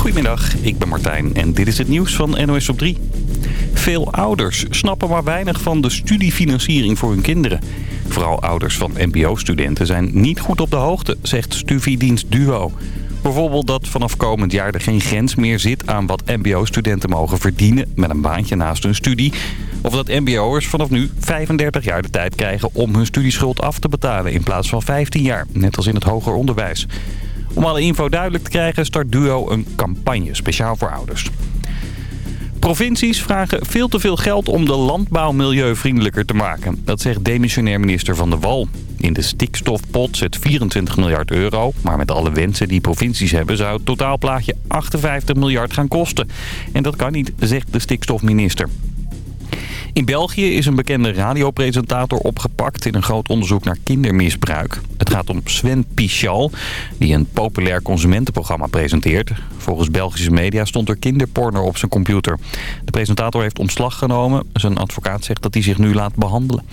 Goedemiddag, ik ben Martijn en dit is het nieuws van NOS op 3. Veel ouders snappen maar weinig van de studiefinanciering voor hun kinderen. Vooral ouders van mbo-studenten zijn niet goed op de hoogte, zegt Studiedienst Duo. Bijvoorbeeld dat vanaf komend jaar er geen grens meer zit aan wat mbo-studenten mogen verdienen met een baantje naast hun studie. Of dat mbo'ers vanaf nu 35 jaar de tijd krijgen om hun studieschuld af te betalen in plaats van 15 jaar, net als in het hoger onderwijs. Om alle info duidelijk te krijgen start Duo een campagne speciaal voor ouders. Provincies vragen veel te veel geld om de landbouw milieuvriendelijker te maken. Dat zegt demissionair minister Van der Wal. In de stikstofpot zit 24 miljard euro. Maar met alle wensen die provincies hebben zou het totaalplaatje 58 miljard gaan kosten. En dat kan niet, zegt de stikstofminister. In België is een bekende radiopresentator opgepakt in een groot onderzoek naar kindermisbruik. Het gaat om Sven Pichal, die een populair consumentenprogramma presenteert. Volgens Belgische media stond er kinderporno op zijn computer. De presentator heeft ontslag genomen. Zijn advocaat zegt dat hij zich nu laat behandelen.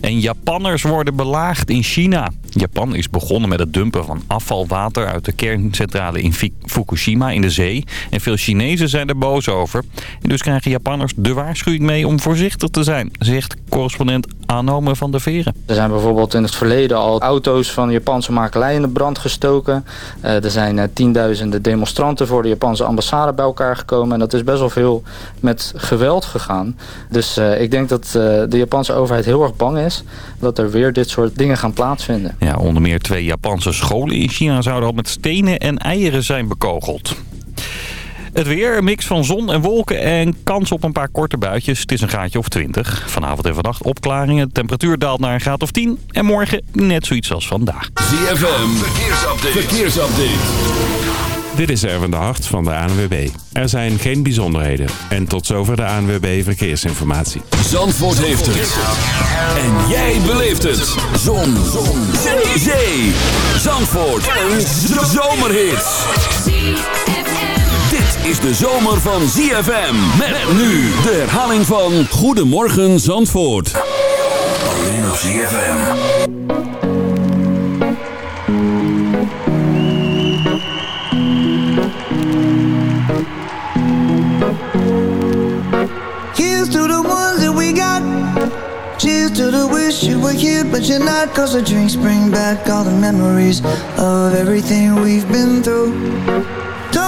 En Japanners worden belaagd in China. Japan is begonnen met het dumpen van afvalwater uit de kerncentrale in Fukushima in de zee. En veel Chinezen zijn er boos over. En dus krijgen Japanners de waarschuwing mee om voorzichtig te zijn, zegt correspondent Anome van der Veren. Er zijn bijvoorbeeld in het verleden al auto's van Japanse makelij in de brand gestoken. Uh, er zijn uh, tienduizenden demonstranten voor de Japanse ambassade bij elkaar gekomen. En dat is best wel veel met geweld gegaan. Dus uh, ik denk dat de Japanse overheid heel erg bang is dat er weer dit soort dingen gaan plaatsvinden. Ja, onder meer twee Japanse scholen in China zouden al met stenen en eieren zijn bekogeld. Het weer, een mix van zon en wolken en kans op een paar korte buitjes. Het is een gaatje of 20. Vanavond en vannacht opklaringen. De temperatuur daalt naar een graad of 10. En morgen net zoiets als vandaag. ZFM, verkeersupdate. verkeersupdate. Dit is Erwin de Hart van de ANWB. Er zijn geen bijzonderheden. En tot zover de ANWB Verkeersinformatie. Zandvoort heeft het. En jij beleeft het. Zon. Zon. Zee. Zee. Zandvoort. Een zomerhit. Is de zomer van ZFM. Met nu de herhaling van Goedemorgen Zandvoort. Alleen op ZFM. Here's to the ones that we got. Cheers to the wish you were here, but you're not. Cause the drinks bring back all the memories of everything we've been through.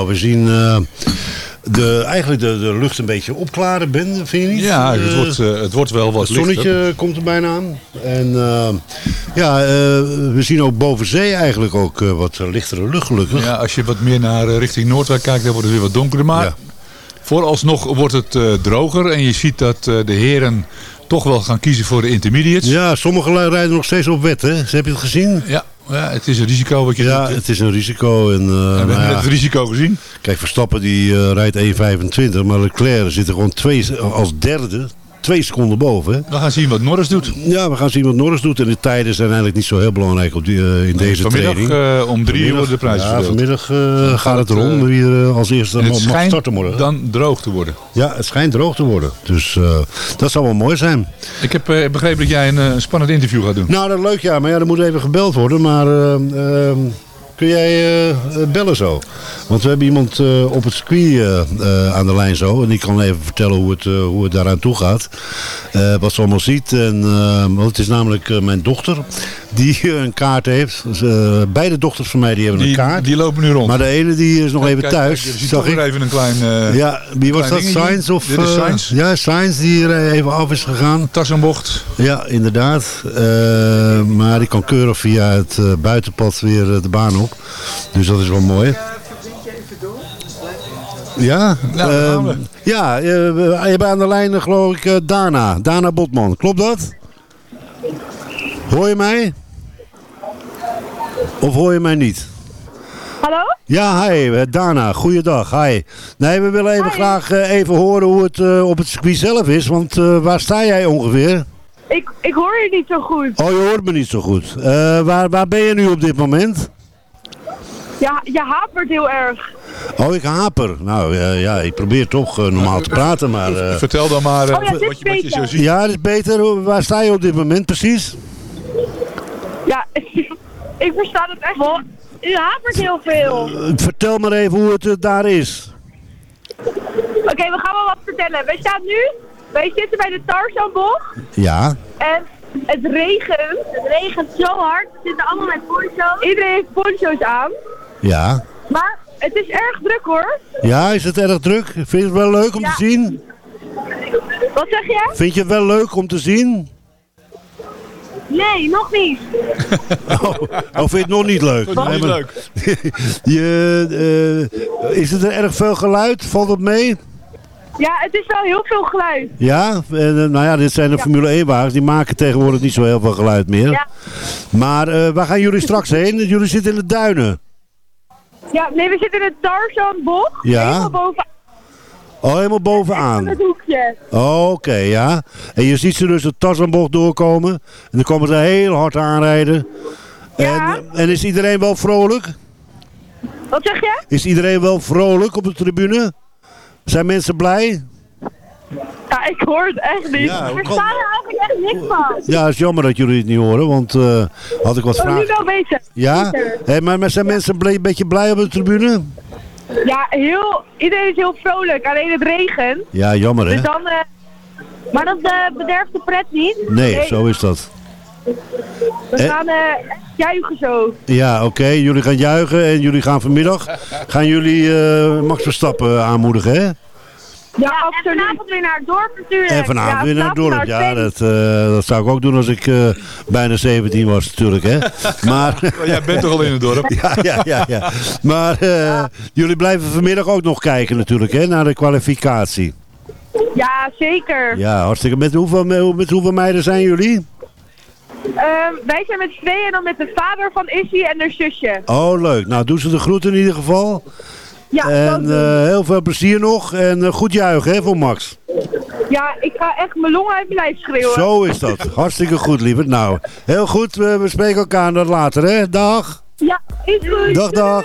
Nou, we zien eh, de, eigenlijk de, de lucht een beetje opklaren, Ben, vind je niet? Ja, het Eh, wordt, eh, het wordt wel wat het zonnetje komt er bijna aan. En ja, we zien ook boven zee eigenlijk ook wat lichtere lucht gelukkig. Ja, als je wat meer naar richting Noordwijk kijkt, dan wordt het weer wat donkerder. Maar Ja. vooralsnog wordt het droger. En je ziet dat de heren toch wel gaan kiezen voor de intermediates. Ja, sommigen rijden nog steeds op wet, hè? Heb je het gezien? Ja, ja, het is een risico wat je Ja, doet. het is een risico. En, eh, we nou hebben ja, net het risico gezien. Kijk, Verstappen die eh, rijdt 1,25, maar Leclerc zit er gewoon twee, als derde twee seconden boven. We gaan zien wat Norris doet. Ja, we gaan zien wat Norris doet. En de tijden zijn eigenlijk niet zo heel belangrijk op die, eh, in deze Vanmiddag training. eh, om drie uur Vanmiddag- wordt de prijs ja, verdeeld. vanmiddag eh, gaat het erom eh, wie er eh, als eerste mag starten morgen. dan droog te worden. Ja, het schijnt droog te worden. Dus eh, dat zou wel mooi zijn. Ik heb eh, begrepen dat jij een eh, spannend interview gaat doen. Nou, dat is leuk ja. Maar ja, er moet even gebeld worden. Maar eh, kun jij eh, eh, bellen zo? Want we hebben iemand eh, op het circuit aan de lijn zo. En die kan even vertellen hoe het, hoe het daaraan toe gaat. Wat ze allemaal ziet. En, want het is namelijk mijn dochter die een kaart heeft. Dus, beide dochters van mij die hebben Die, een kaart. die lopen nu rond. maar de ene die is nog even Kijk, thuis. Kijk, zag ik. even een klein Ja, wie was dat? Sainz? Of, Dit is Sainz. ja, Sainz die er even af is gegaan. tasambocht. Ja, inderdaad. Maar die kan keurig via het buitenpad weer de baan op. Dus dat is wel mooi. Ja, Nou, we. ja eh, we- je hebt aan de lijn geloof ik eh, Dana. Dana Botman, klopt dat? Hoor je mij? Of hoor je mij niet? Hallo? Ja, hi, eh, Dana, goeiedag, hi. Nee, we willen even Hi. graag eh, even horen hoe het eh, op het circuit zelf is, want eh, waar sta jij ongeveer? Ik, ik hoor je niet zo goed. Oh, je hoort me niet zo goed. Eh, waar, waar ben je nu op dit moment? Ja, je hapert heel erg. Oh, ik haper. Nou ja, ik probeer toch eh, normaal te praten, maar... eh, Vertel dan maar eh, Oh ja, dit wat, je, wat je zo ziet. ja, dat is beter. Waar sta je op dit moment precies? Ja, ik versta het echt wel. U hapert heel veel. Vertel maar even hoe het daar is. Oké, we gaan wel wat vertellen. Wij staan nu, wij zitten bij de Tarzanbocht Ja, en het regent. Het regent zo hard. We zitten allemaal met poncho's. Iedereen heeft poncho's aan. Ja. Maar het is erg druk hoor. Ja, is het erg druk? Vind je het wel leuk om Ja. te zien? Wat zeg jij? Vind je het wel leuk om te zien? Nee, nog niet. Oh, oh vind je het nog niet leuk? Nog niet leuk. je, eh, is het er erg veel geluid? Valt het mee? Ja, het is wel heel veel geluid. Ja, en, eh, nou ja, dit zijn de Ja. Formule 1 wagens. Die maken tegenwoordig niet zo heel veel geluid meer. Ja. Maar eh, waar gaan jullie straks heen? Jullie zitten in de duinen. Ja, nee, we zitten in de Tarzanbocht. Ja. Helemaal boven Oh, helemaal bovenaan. het hoekje. Oh, Oké, ja. En je ziet ze dus de Tarzanbocht doorkomen. En dan komen ze heel hard aanrijden. Ja. En, en is iedereen wel vrolijk? Wat zeg je? Is iedereen wel vrolijk op de tribune? Zijn mensen blij? Ja, ik hoor het echt niet. Ja, kan- staan er eigenlijk echt niks van. Ja, het is jammer dat jullie het niet horen, want eh, had ik wat Oh, nu vragen. wel weten. Ja? Beter. Hé, maar, zijn mensen een beetje blij op de tribune? Ja, heel, iedereen is heel vrolijk. Alleen het regent. Ja, jammer hè? Dus dan... eh, maar dat eh, bederft de pret niet. Nee, zo is dat. We Eh. gaan juichen zo. Ja, oké. Jullie gaan juichen en jullie gaan vanmiddag... gaan jullie Max Verstappen aanmoedigen, hè? Ja, absoluut. En vanavond weer naar het dorp natuurlijk. En vanavond Ja, weer naar het dorp. Ja, dat, eh, dat zou ik ook doen als ik eh, bijna 17 was natuurlijk, hè. Maar, Maar jij bent toch al in het dorp? ja, ja, ja, ja. Maar eh, jullie blijven vanmiddag ook nog kijken natuurlijk, hè, naar de kwalificatie. Ja, zeker. Ja, hartstikke. Met hoeveel, met, hoeveel meiden zijn jullie? Ehm, wij zijn met z'n tweeën en dan met de vader van Issy en haar zusje. Oh, leuk. Nou, doe ze de groeten in ieder geval. Ja, En eh, heel veel plezier nog. En eh, goed juichen, hè, voor Max. ja, ik ga echt mijn longen uit mijn lijf schreeuwen. Zo is dat. Hartstikke goed, lieverd. Nou, heel goed. We, we spreken elkaar dan later, hè. Dag. Ja, is goed. Dag, dag.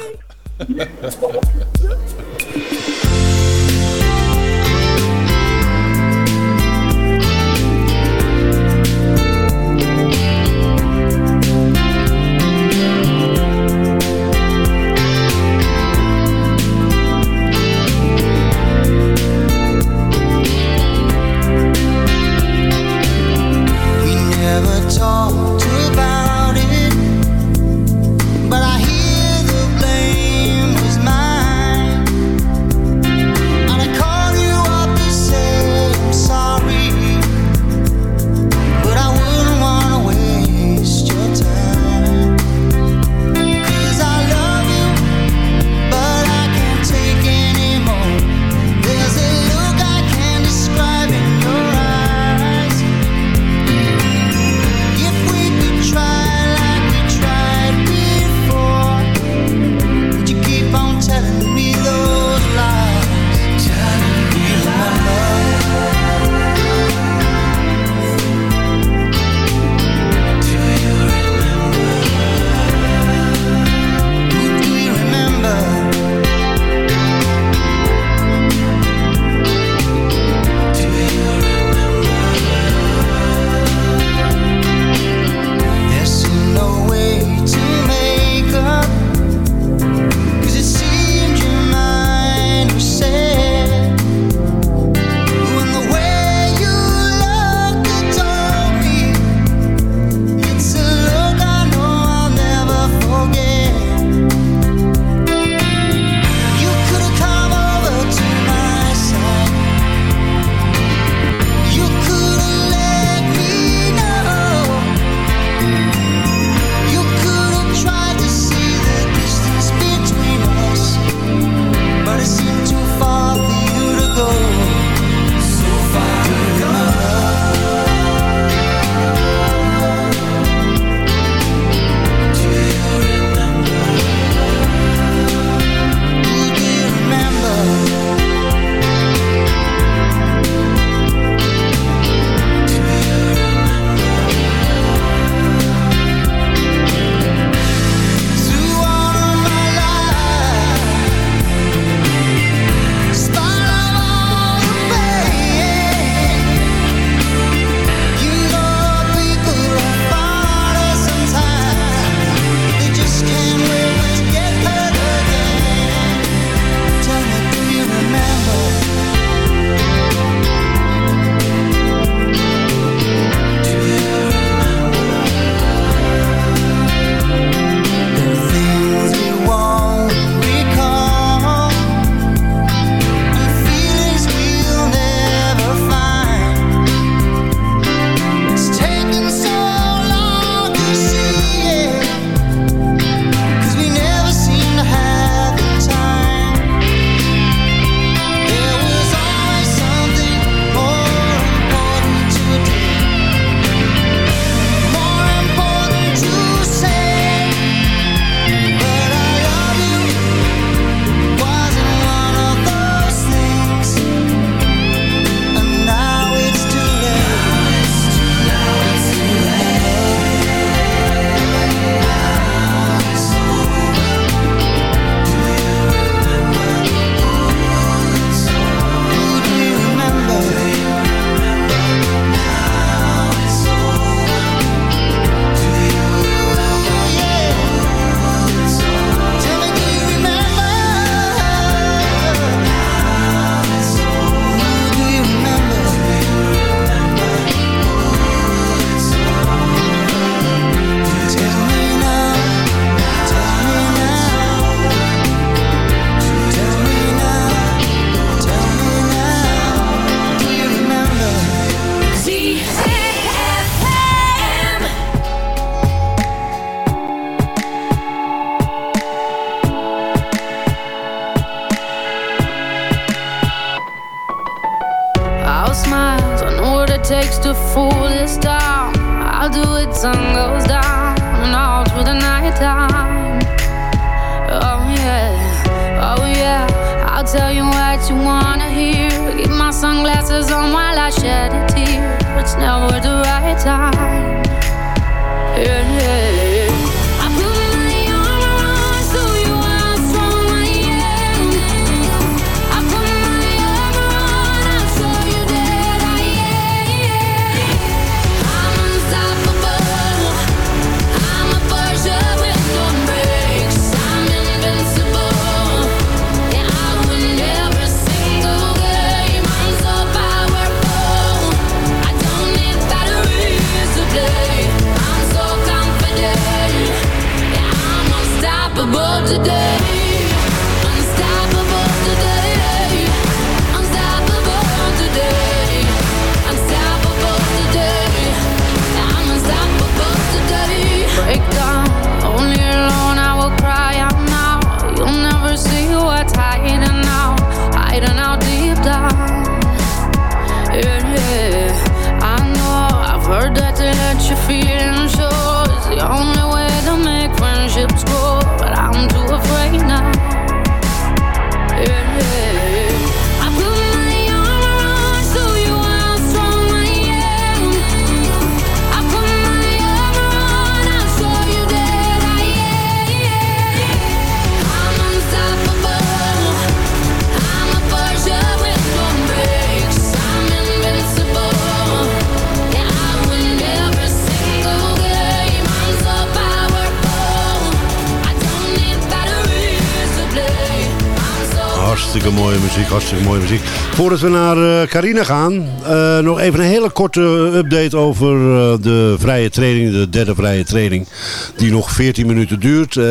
Voordat we naar eh, Carina gaan, eh, nog even een hele korte update over eh, de vrije training, de derde vrije training, die nog 14 minuten duurt. Eh,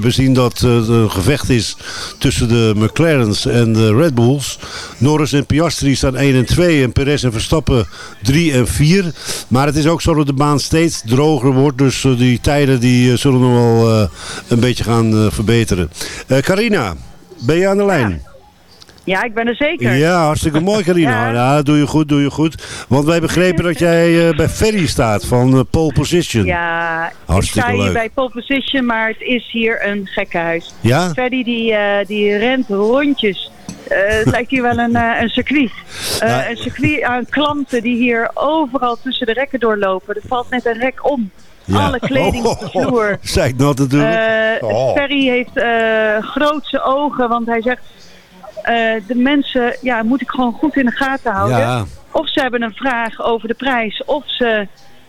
we zien dat er een gevecht is tussen de McLaren's en de Red Bulls. Norris en Piastri staan 1 en 2 en Perez en Verstappen 3 en 4. Maar het is ook zo dat de baan steeds droger wordt, dus die tijden die, zullen nog wel een beetje gaan verbeteren. Carina, ben je aan de lijn? Ja, ik ben er zeker. Ja, hartstikke mooi Carina. Ja. Doe je goed, doe je goed. Want wij begrepen dat jij eh, bij Ferry staat van eh, pole position. Ja, Hartstikke ik sta hier leuk. bij pole position, maar het is hier een gekkenhuis. Ja? Freddy die, eh, die rent rondjes. Het lijkt hier wel een, een circuit. Ja. Een circuit aan klanten die hier overal tussen de rekken doorlopen. Er valt net een rek om. Ja. Alle kleding op de vloer. Zei ik dat natuurlijk. Eh Oh. Ferry heeft grootse ogen, want hij zegt... eh, de mensen ja, moet ik gewoon goed in de gaten houden. Ja. Of ze hebben een vraag over de prijs, of ze...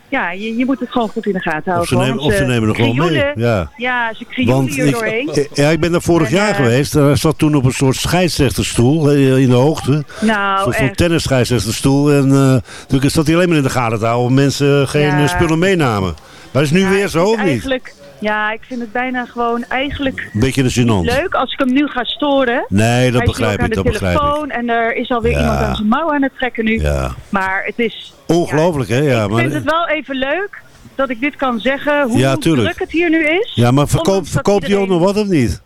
Ja, je, je moet het gewoon goed in de gaten houden. Of ze nemen- want of ze nemen er gewoon mee, ja. Ja, ze krioelen hier doorheen. ik, ja, ik ben daar vorig En, jaar eh, geweest. Hij zat toen op een soort scheidsrechterstoel eh, in de hoogte. Nou, Zo'n tennis scheidsrechterstoel. En eh, toen zat hij alleen maar in de gaten te houden. Of mensen geen Ja. eh, spullen meenamen. Maar is het nu weer zo of niet? Eigenlijk, ja, ik vind het bijna gewoon eigenlijk beetje leuk als ik hem nu ga storen. Nee, dat begrijp ik, aan dat de begrijp ik. telefoon en er is alweer Ja. iemand aan zijn mouw aan het trekken nu. Ja. Maar het is... Ongelooflijk, hè? Ja, ik maar, vind het wel even leuk dat ik dit kan zeggen, hoe Ja, druk het hier nu is. ja, maar verkoop, verkoopt iedereen- nog wat of niet?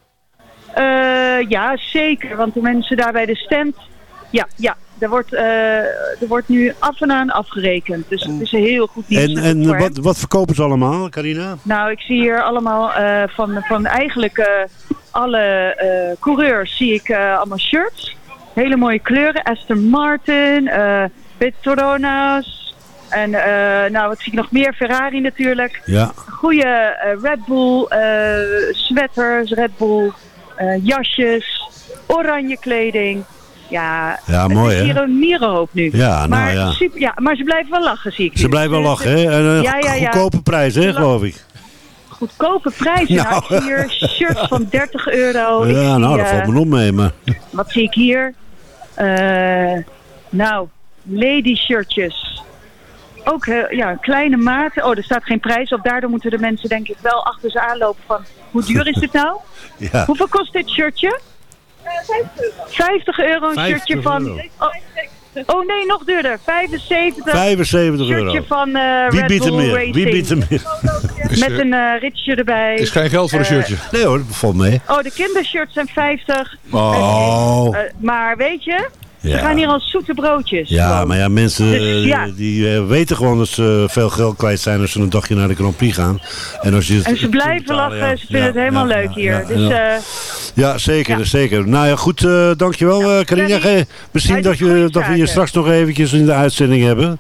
Eh, ja, zeker. Want de mensen daar bij de stand... Ja, ja. Er wordt, eh, er wordt nu af en aan afgerekend. Dus het is een heel goed nieuws. En, en voor wat, wat verkopen ze allemaal, Carina? Nou, ik zie hier allemaal eh, van, van eigenlijk eh, alle coureurs zie ik allemaal shirts. Hele mooie kleuren. Aston Martin, eh Petronas. En nou, wat zie ik nog meer? Ferrari natuurlijk. Ja. Goede Red Bull sweaters, Red Bull jasjes, oranje kleding. Ja, Ja, het mooi, is hè? hier een mierenhoop nu. Ja, nou maar, ja. Super, ja. Maar ze blijven wel lachen, zie ik Ze nu. blijven wel lachen, hè? En een Ja, ja, ja. goedkope prijs, hè, geloof ik. Goedkope prijzen. Nou, Nou. hier shirts van 30 euro. Ja, zie, nou, dat eh, valt me nog mee, maar... Wat zie ik hier? Eh, nou, lady shirtjes. Ook eh, ja, kleine maat. Oh, er staat geen prijs op. Daardoor moeten de mensen denk ik wel achter ze aanlopen van... Hoe duur is dit nou? Ja. Hoeveel kost dit shirtje? 50 euro een 50 shirtje van... euro. Oh, oh nee, nog duurder. 75. 75 shirtje euro. van eh Wie biedt er meer? Wie biedt er meer? Met een eh ritsje erbij. Is geen geld voor een Eh, shirtje. Nee hoor, dat valt mee. Oh, de kindershirts zijn 50. Oh. Maar weet je, We gaan hier als zoete broodjes. Ja, gewoon. maar ja, mensen Dus, eh, ja. die eh, weten gewoon dat ze veel geld kwijt zijn als ze een dagje naar de Grand Prix gaan. En, als je En ze blijven lachen, ja. ze vinden het helemaal leuk hier. ja, dus ja. eh, Ja, zeker, zeker. Nou ja, goed, eh, dankjewel eh Carina. Misschien dat, je, dat we je straks nog eventjes in de uitzending hebben.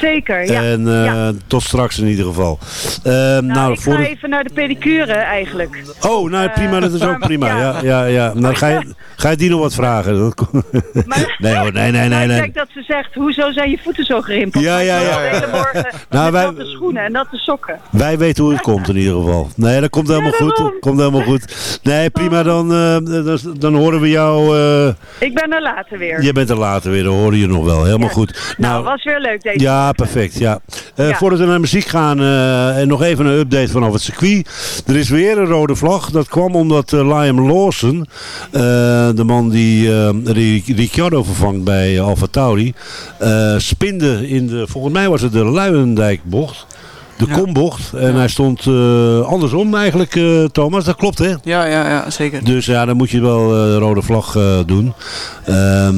zeker, ja. En eh, tot straks in ieder geval. Eh, nou, Nou, ik voor ga de- even naar de pedicure eigenlijk. Oh, nou prima, dat is ook maar- prima. ja. Ja, ja. Nou, ga, je, ga je die nog wat vragen? Kon- nee hoor, nee, nee, nee. Nou, nee. Kijk dat ze zegt, hoezo zijn je voeten zo gerimpeld? Ja, ja, ja. De hele morgen Nou, wij- natte schoenen en natte sokken. Wij weten hoe het komt in ieder geval. Nee, dat komt helemaal goed. Dat komt helemaal goed. Nee, prima, dan, eh, dan, dan horen we jou. eh, Ik ben er later weer. je bent er later weer, dan horen je nog wel. Helemaal goed. Nou, was weer leuk deze Ja, perfect. Ja. Eh, Ja. Voordat we naar muziek gaan, en nog even een update vanaf het circuit. Er is weer een rode vlag. Dat kwam omdat Liam Lawson, de man die Ri- Ricciardo vervangt bij Alfa Tauri, eh, spinde in de, volgens mij was het de Luijendijkbocht. De kombocht. En hij stond eh, andersom eigenlijk, eh, Thomas. Dat klopt, hè? Ja, ja, ja, zeker. Dus ja, dan moet je wel eh, de rode vlag eh, doen. Ehm,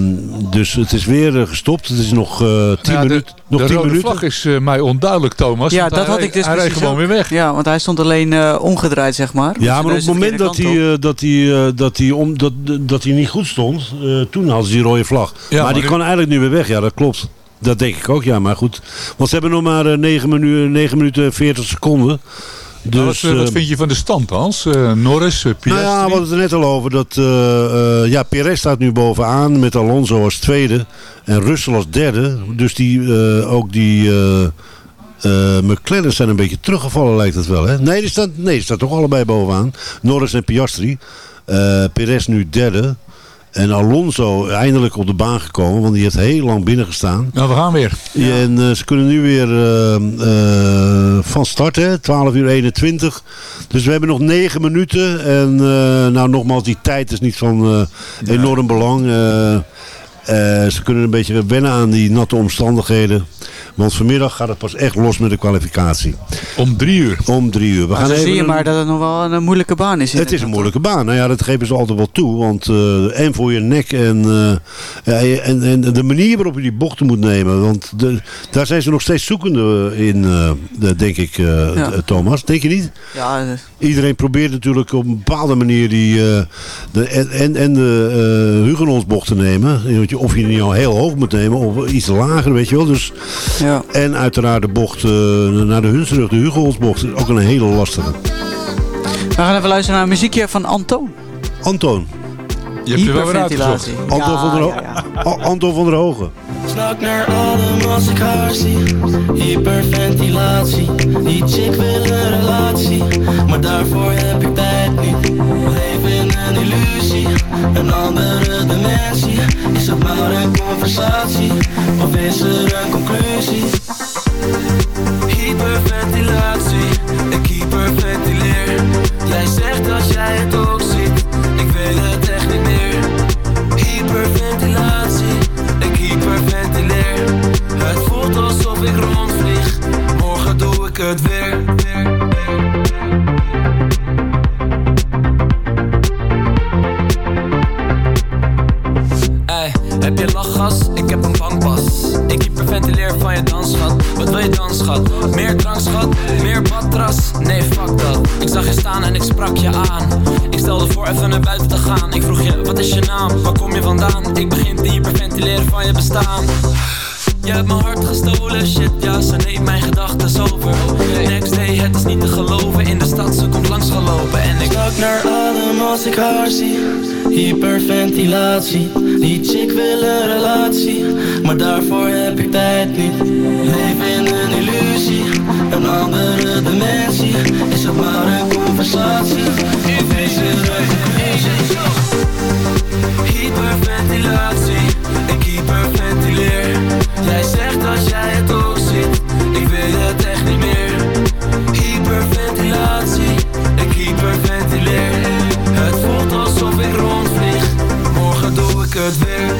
dus het is weer gestopt. Het is nog eh 10 Ja, de- minuten. Nog de 10 rode minuten. vlag is eh, mij onduidelijk, Thomas. Ja, dat hij had ik dus Hij reed gewoon ook. weer weg. Ja, want hij stond alleen eh, omgedraaid, zeg maar. Ja, maar op het moment dat hij, eh, dat, hij, eh, dat, hij om, dat, dat hij niet goed stond, eh, toen hadden ze die rode vlag. Ja, maar, maar die die- kan eigenlijk nu weer weg, ja dat klopt. Dat denk ik ook, ja, maar goed. Want ze hebben nog maar eh, 9, minu 9 minuten en 40 seconden. Dus, Nou, wat, eh, wat eh, vind je van de stand, Hans? Eh, Norris, eh, Piastri? Nou ja, we hadden het er net al over. Dat, eh, eh, ja, Perez staat nu bovenaan met Alonso als tweede. En Russell als derde. Dus die, eh, ook die eh eh, McLaren zijn een beetje teruggevallen lijkt het wel. Hè? Nee, die staat, nee, die staat toch allebei bovenaan. Norris en Piastri. Eh Perez nu derde. En Alonso eindelijk op de baan gekomen. Want die heeft heel lang binnen gestaan. Nou, we gaan weer. En eh, ze kunnen nu weer eh, van start, hè? 12 uur 21. Dus we hebben nog 9 minuten. En nou nogmaals, die tijd is niet van enorm belang. Ze kunnen een beetje wennen aan die natte omstandigheden. Want vanmiddag gaat het pas echt los met de kwalificatie. Om drie uur? Om drie uur. We gaan even zie je een- maar dat het nog wel een, moeilijke baan is. het is een moeilijke baan. Nou ja, dat geven ze altijd wel toe. Want eh, en voor je nek en, eh, ja, en, en de manier waarop je die bochten moet nemen. Want de, daar zijn ze nog steeds zoekende in, eh, de- denk ik, eh, Ja. Thomas. Denk je niet? Ja, Iedereen probeert natuurlijk op een bepaalde manier die, eh, de, en, en, en de uh, Hugenholzbocht te nemen. Of je die nou heel hoog moet nemen of iets lager, weet je wel. Dus, ja. En uiteraard de bocht eh, naar de Hunsrug, de Hugenholzbocht, is ook een hele lastige. We gaan even luisteren naar een muziekje van Antoon. Antoon. Je hebt er wel weer uitgezocht. Hyperventilatie. Anton, Ja, van der Ho- ja, A- Anton van der Hogen. Snak naar adem als ik haar zie Hyperventilatie Die chick wil een relatie Maar daarvoor heb ik niet. Leef in een illusie? Een andere dimensie. Is het maar een conversatie? Of is er een conclusie? Hyperventilatie. Ik hyperventileer. Jij zegt dat jij het ook ziet. Ik weet het echt niet meer. Hyperventilatie, ik hyperventileer. Het voelt alsof ik rondvlieg. Morgen doe ik het weer. Ey, je aan. Ik stelde voor even naar buiten te gaan. Ik vroeg je, wat is je naam? Waar kom je vandaan? Ik begin te hyperventileren van je bestaan. Je hebt mijn hart gestolen, shit ja, ze neemt mijn gedachten over. Next day, het is niet te geloven. In de stad, ze komt langs gelopen. En ik snak naar adem als ik haar zie Hyperventilatie. Die chick wil een relatie Maar daarvoor heb ik tijd niet. Leef in een illusie Een andere dimensie. Is het maar een conversatie. Een conclusie Hyperventilatie Ik hyperventileer. Jij zegt dat jij het ook ziet het weer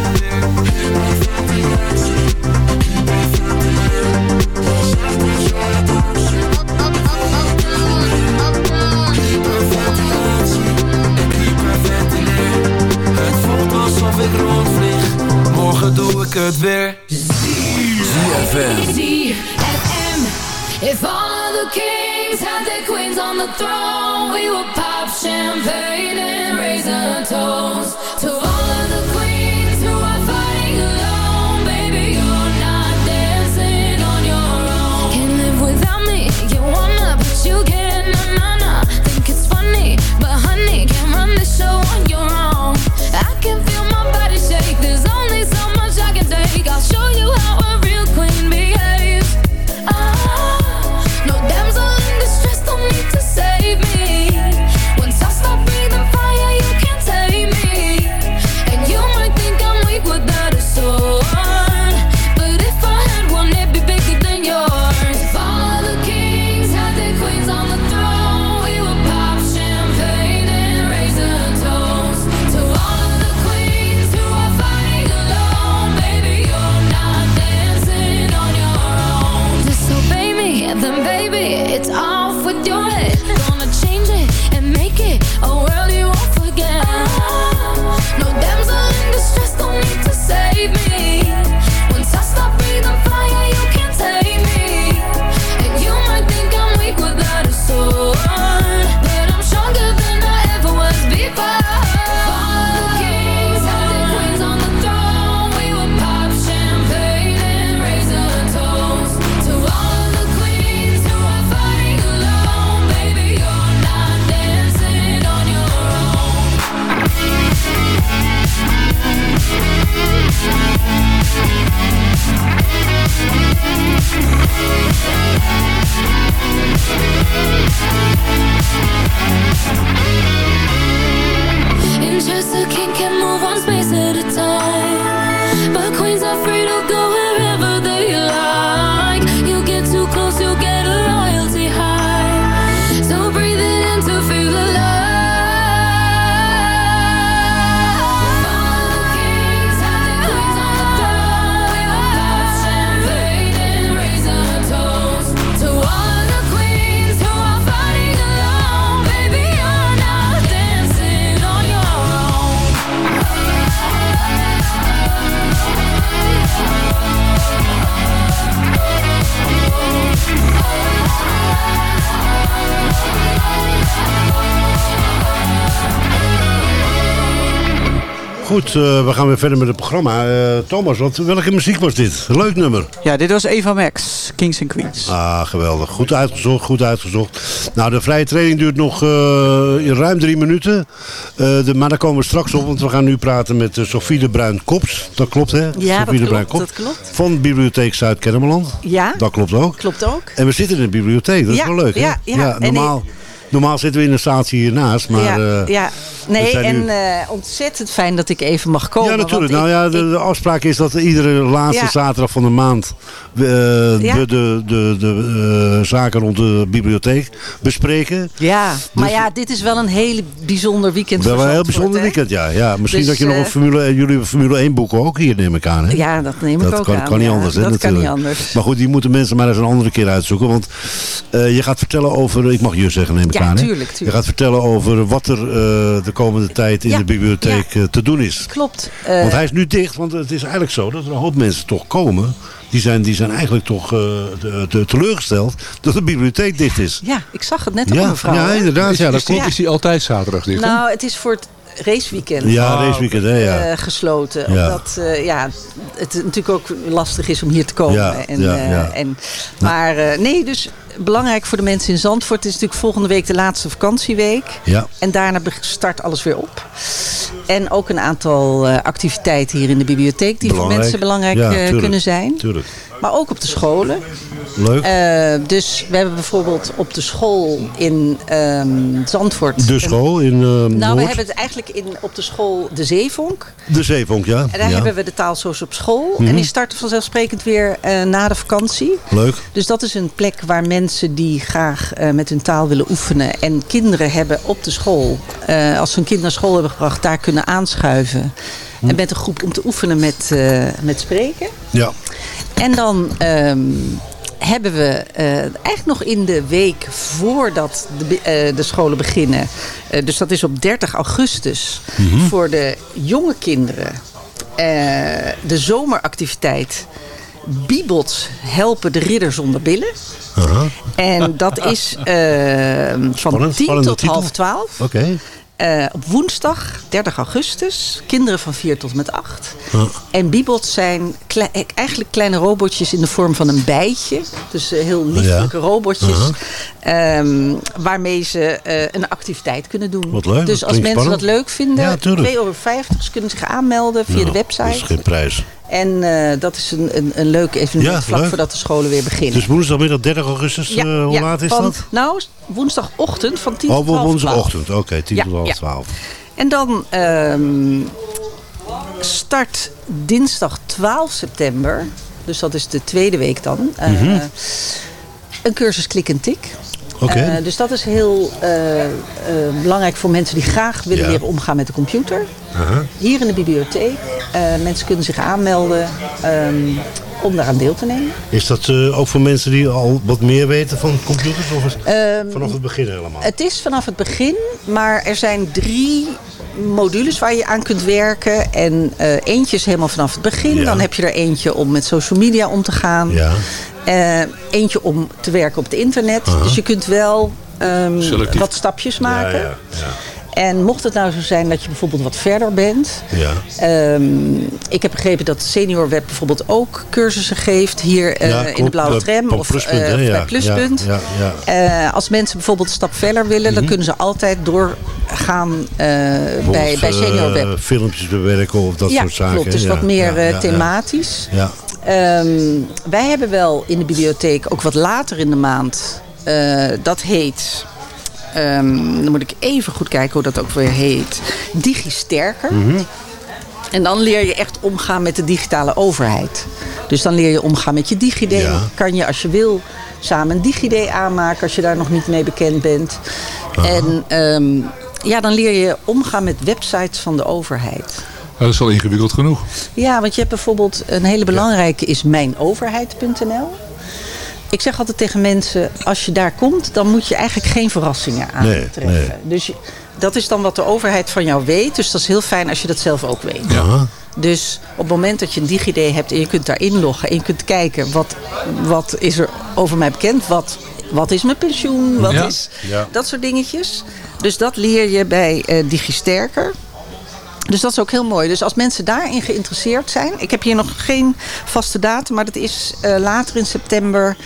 Het voelt alsof ik rondvlieg morgen doe ik het weer. ZFM. If all of the kings had their queens on the throne, we would pop champagne and raise a toast to all of the queens we gaan weer verder met het programma. Eh, Thomas, wat, welke muziek was dit? Leuk nummer. Ja, dit was Eva Max, Kings and Queens. Ah, geweldig. Goed uitgezocht, goed uitgezocht. Nou, de vrije training duurt nog eh, ruim drie minuten. Eh, de, maar daar komen we straks op, want we gaan nu praten met eh, Sofie de Bruin-Kops. Dat klopt, hè? Ja, Sofie dat de klopt, dat klopt. Van Bibliotheek Zuid-Kennemerland. Ja. Dat klopt ook. Klopt ook. En we zitten in de bibliotheek, dat is wel leuk, hè? ja, ja. En normaal, normaal zitten we in een zaaltje hiernaast, maar... ja, eh, nee, en nu- eh, ontzettend fijn dat ik even mag komen. ja, natuurlijk. Nou ik- ja, de, de afspraak is dat iedere laatste Ja. zaterdag van de maand we, eh, Ja. de, de, de, de eh, zaken rond de bibliotheek bespreken. Ja, maar Dus- ja, dit is wel een hele bijzonder weekend Wel een heel bijzonder weekend, ja. ja misschien Dus, dat je nog een Formule, jullie Formule 1 boeken ook hier neem ik aan. Hè? Ja, dat neem ik dat ook kan, aan. kan niet ja. anders, hè, Dat kan niet anders. Maar goed, die moeten mensen maar eens een andere keer uitzoeken. Want je gaat vertellen over, ik mag je zeggen neem ik Ja, aan. hè? tuurlijk, tuurlijk. Je gaat vertellen over wat er de komende tijd in Ja, de bibliotheek eh, te doen is. Klopt. eh, Want hij is nu dicht, want het is eigenlijk zo dat er een hoop mensen toch komen. Die zijn, die zijn eigenlijk toch eh, te- te- teleurgesteld dat de bibliotheek dicht is. Ja, ik zag het net Ja, al, mevrouw. ja, inderdaad, ja, dat klopt. Is die altijd zaterdag dicht? hè? Nou, het is voor het raceweekend. Ja, raceweekend, hè, ja. eh, gesloten. Ja. Omdat eh, ja, het natuurlijk ook lastig is om hier te komen. Ja, en, ja, eh, ja. En, maar eh, nee, dus belangrijk voor de mensen in Zandvoort. Het is natuurlijk volgende week de laatste vakantieweek. Ja. En daarna start alles weer op. En ook een aantal eh, activiteiten hier in de bibliotheek die voor mensen belangrijk Ja, eh, tuurlijk, kunnen zijn. Tuurlijk. Maar ook op de scholen. Leuk. Eh, dus we hebben bijvoorbeeld op de school in ehm, Zandvoort. de school in eh Nou, Noord. we hebben het eigenlijk in, op de school De Zeevonk. De Zeevonk, ja. En daar ja. hebben we de taalsoos op school. Mhm. En die starten vanzelfsprekend weer eh, na de vakantie. Leuk. Dus dat is een plek waar mensen die graag eh, met hun taal willen oefenen. En kinderen hebben op de school. als ze hun kind naar school hebben gebracht, daar kunnen aanschuiven. Hm. En met een groep om te oefenen met, met spreken. Ja. En dan ehm, hebben we eh, eigenlijk nog in de week voordat de, eh, de scholen beginnen. eh, dus dat is op 30 augustus. Mhm. Voor de jonge kinderen de zomeractiviteit Bibots helpen de ridder zonder billen. En dat is eh, van Spannend, 10 spannende tot titel. half 12. Oké. Eh, op woensdag, 30 augustus. Kinderen van 4 tot met 8. Ja. En bibots zijn klei- eigenlijk kleine robotjes in de vorm van een bijtje. Dus eh, heel lieflijke Ja. robotjes. Ehm, waarmee ze eh, een activiteit kunnen doen. Wat leuk, Dus als mensen dat leuk vinden, Ja, tuurlijk. 2,50 euro. Ze kunnen zich aanmelden via Nou, de website. Dat is geen prijs. En eh, dat is een, een, een leuk evenement Ja, vlak leuk. voordat de scholen weer beginnen. Dus woensdagmiddag 30 augustus, Ja, eh, hoe ja, laat is van- dat? Nou, woensdagochtend van 10 Oh, tot half woensdagochtend. Oké, 10 Ja, tot half ja. 12. En dan ehm, start dinsdag 12 september, dus dat is de tweede week dan, eh, Mhm. een cursus klik en tik. Oké. Eh, dus dat is heel belangrijk voor mensen die graag willen leren omgaan met de computer. Hier in de bibliotheek. Eh, mensen kunnen zich aanmelden ehm, om daaraan deel te nemen. Is dat eh, ook voor mensen die al wat meer weten van computers? Of is Ehm, vanaf het begin helemaal? Het is vanaf het begin, maar er zijn drie modules waar je aan kunt werken. En eh, eentje is helemaal vanaf het begin. Ja. Dan heb je er eentje om met social media om te gaan. Ja. Eh, eentje om te werken op het internet. Aha. Dus je kunt wel ehm, wat stapjes maken. Ja, ja, En mocht het nou zo zijn dat je bijvoorbeeld wat verder bent. ja. Ehm, ik heb begrepen dat Senior Web bijvoorbeeld ook cursussen geeft. Hier eh, Ja, in de. Blauwe Tram of Pluspunt, eh, bij Pluspunt. ja, ja. Eh, als mensen bijvoorbeeld een stap verder willen, dan kunnen ze altijd doorgaan eh, bij, bij Senior Web. eh, filmpjes bewerken of dat soort zaken. klopt. Dus wat meer eh, thematisch. Ja. Ehm, wij hebben wel in de bibliotheek, ook wat later in de maand, eh, dat heet... ehm, dan moet ik even goed kijken hoe dat ook weer heet. Digisterker. Mhm. En dan leer je echt omgaan met de digitale overheid. Dus dan leer je omgaan met je DigiD. Ja. Kan je als je wil samen een DigiD aanmaken als je daar nog niet mee bekend bent. En ehm, ja, dan leer je omgaan met websites van de overheid. Dat is wel ingewikkeld genoeg. Ja, want je hebt bijvoorbeeld een hele belangrijke is mijnoverheid.nl. Ik zeg altijd tegen mensen, als je daar komt, dan moet je eigenlijk geen verrassingen aantreffen. nee. Dus dat is dan wat de overheid van jou weet. Dus dat is heel fijn als je dat zelf ook weet. Aha. Dus op het moment dat je een DigiD hebt en je kunt daar inloggen en je kunt kijken wat, wat is er over mij bekend, wat, wat is mijn pensioen, wat Ja. is Ja. dat soort dingetjes. Dus dat leer je bij eh DigiSterker. Dus dat is ook heel mooi. Dus als mensen daarin geïnteresseerd zijn. Ik heb hier nog geen vaste datum, maar dat is eh, later in september.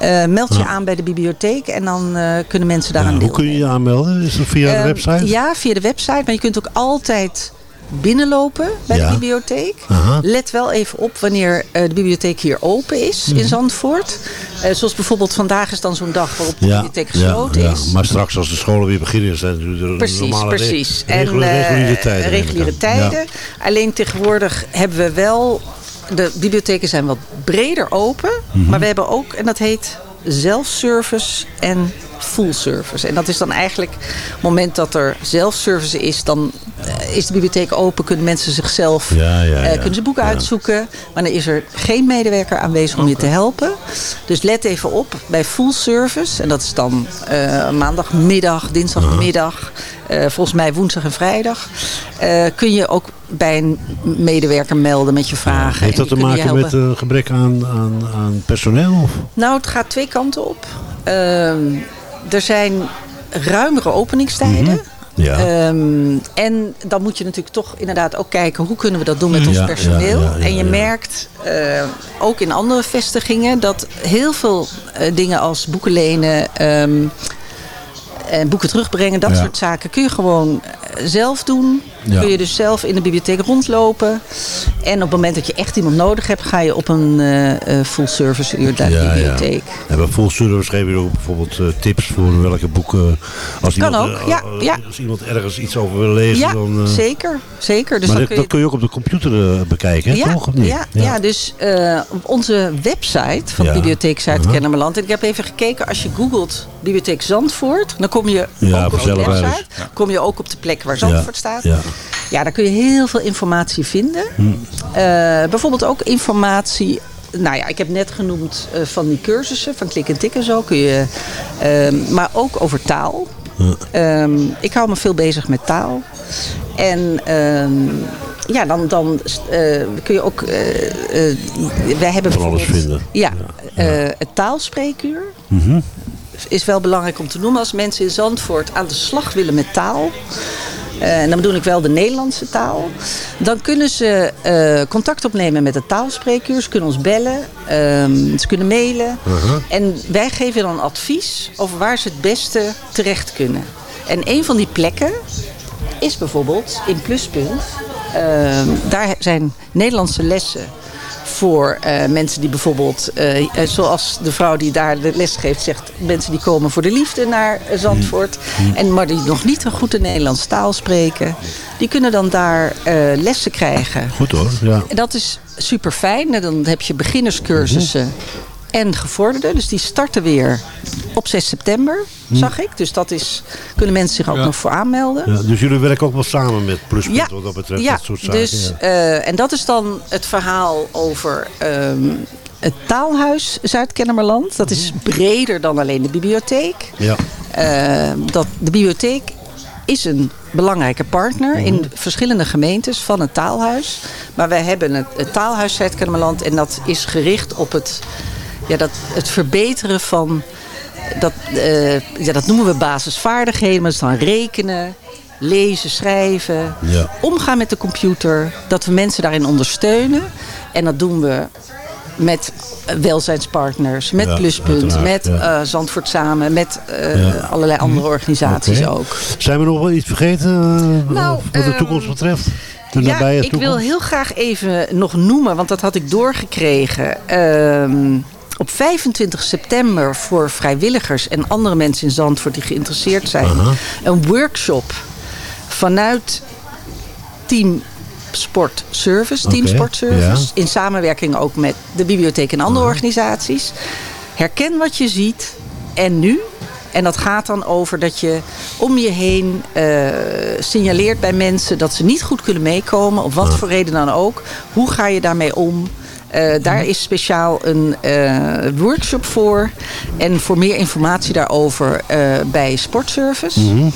Eh, meld je Ja. aan bij de bibliotheek en dan eh, kunnen mensen daaraan Ja, hoe kun je je aanmelden? Is dat via de Ehm, website? Ja, via de website. Maar je kunt ook altijd binnenlopen bij Ja. de bibliotheek. Aha. Let wel even op wanneer eh, de bibliotheek hier open is Mhm. in Zandvoort. Eh, zoals bijvoorbeeld vandaag is dan zo'n dag waarop de Ja, bibliotheek gesloten ja. is. Maar straks als de scholen weer beginnen, zijn natuurlijk de Precies, normale re- precies. regula- eh, reguliere tijden. reguliere. Alleen tegenwoordig hebben we wel... De bibliotheken zijn wat breder open. Mhm. Maar we hebben ook, en dat heet zelfservice en full service. En dat is dan eigenlijk het moment dat er zelfservice is... dan is de bibliotheek open, kunnen mensen zichzelf... Ja, ja, eh, ja. kunnen ze boeken uitzoeken. Maar dan is er geen medewerker aanwezig om je te helpen. Dus let even op bij full service. En dat is dan eh, maandagmiddag, dinsdagmiddag. eh, volgens mij woensdag en vrijdag. eh, kun je ook bij een medewerker melden met je vragen. Heeft dat te maken met een gebrek aan, aan, aan personeel? Nou, het gaat twee kanten op. Ehm, er zijn ruimere openingstijden. Mhm. Ja. Ehm, en dan moet je natuurlijk toch inderdaad ook kijken hoe kunnen we dat doen met ons Ja, personeel. ja, en je merkt eh, ook in andere vestigingen dat heel veel eh, dingen als boeken lenen. ehm, en boeken terugbrengen, dat soort zaken kun je gewoon eh, zelf doen. Ja. Kun je dus zelf in de bibliotheek rondlopen. En op het moment dat je echt iemand nodig hebt, ga je op een eh, eh, full service uur naar de Ja, bibliotheek. Ja. En bij Full Service geven jullie ook bijvoorbeeld eh, tips voor welke boeken... Als Kan iemand, ook, eh, ja, ja. Als iemand ergens iets over wil lezen, Ja, dan... eh, zeker. zeker. Dus maar dan kun je dat kun je ook op de computer bekijken, hè, toch? Ja, ja. dus op onze website van de Bibliotheek. Zuid-Kennemerland. En ik heb even gekeken, als je googelt Bibliotheek Zandvoort, dan kom je Ja, ook op de website. ergens. Kom je ook op de plek waar Zandvoort Ja, staat. ja. Ja, daar kun je heel veel informatie vinden. Hm. Eh, bijvoorbeeld ook informatie. Nou ja, ik heb net genoemd eh, van die cursussen, van klik en tik en zo. Kun je, ehm, maar ook over taal. Ehm, ik hou me veel bezig met taal. En ehm, ja, dan, dan eh, kun je ook... wij hebben Van alles vinden. Ja, eh, het taalspreekuur Mhm. Is wel belangrijk om te noemen. Als mensen in Zandvoort aan de slag willen met taal... eh, en dan bedoel ik wel de Nederlandse taal. Dan kunnen ze eh, contact opnemen met het taalspreekuur. Ze kunnen ons bellen. ehm, ze kunnen mailen. Uh-huh. En wij geven dan advies over waar ze het beste terecht kunnen. En een van die plekken is bijvoorbeeld in Pluspunt. Ehm, daar zijn Nederlandse lessen voor eh, mensen die bijvoorbeeld, eh, eh, zoals de vrouw die daar de les geeft, zegt mensen die komen voor de liefde naar Zandvoort. En, maar die nog niet een goede Nederlandse taal spreken, die kunnen dan daar lessen krijgen. Goed hoor, ja. En dat is super fijn. Dan heb je beginnerscursussen en gevorderde. Dus die starten weer op 6 september, zag ik. Dus dat is, kunnen mensen zich ook Ja. nog voor aanmelden. Ja, dus jullie werken ook wel samen met Pluspunt Ja, wat dat betreft, ja dat soort zaken. dus, eh, en dat is dan het verhaal over ehm, het taalhuis Zuid-Kennemerland. Dat is breder dan alleen de bibliotheek. ja. Eh, dat, de bibliotheek is een belangrijke partner in verschillende gemeentes van het taalhuis. Maar wij hebben het, het taalhuis Zuid-Kennemerland en dat is gericht op het, ja, dat, het verbeteren van, dat, eh, ja, dat noemen we basisvaardigheden, maar dat is dan rekenen, lezen, schrijven, Ja. omgaan met de computer, dat we mensen daarin ondersteunen. En dat doen we met welzijnspartners, met Ja, Pluspunt, met eh, Zandvoort Samen, met eh, Ja. allerlei andere organisaties ook. Zijn we nog wel iets vergeten Nou, wat de ehm, toekomst betreft? De Ja, ik toekomst? wil heel graag even nog noemen, want dat had ik doorgekregen. Op 25 september voor vrijwilligers en andere mensen in Zandvoort die geïnteresseerd zijn. Een workshop vanuit Team Sport Service. Team Sport Service. ja. In samenwerking ook met de bibliotheek en andere organisaties. Herken wat je ziet en nu. En dat gaat dan over dat je om je heen eh, signaleert bij mensen dat ze niet goed kunnen meekomen. Op wat voor reden dan ook. Hoe ga je daarmee om? Eh, daar is speciaal een eh, workshop voor. En voor meer informatie daarover eh, bij Sportservice. Mhm.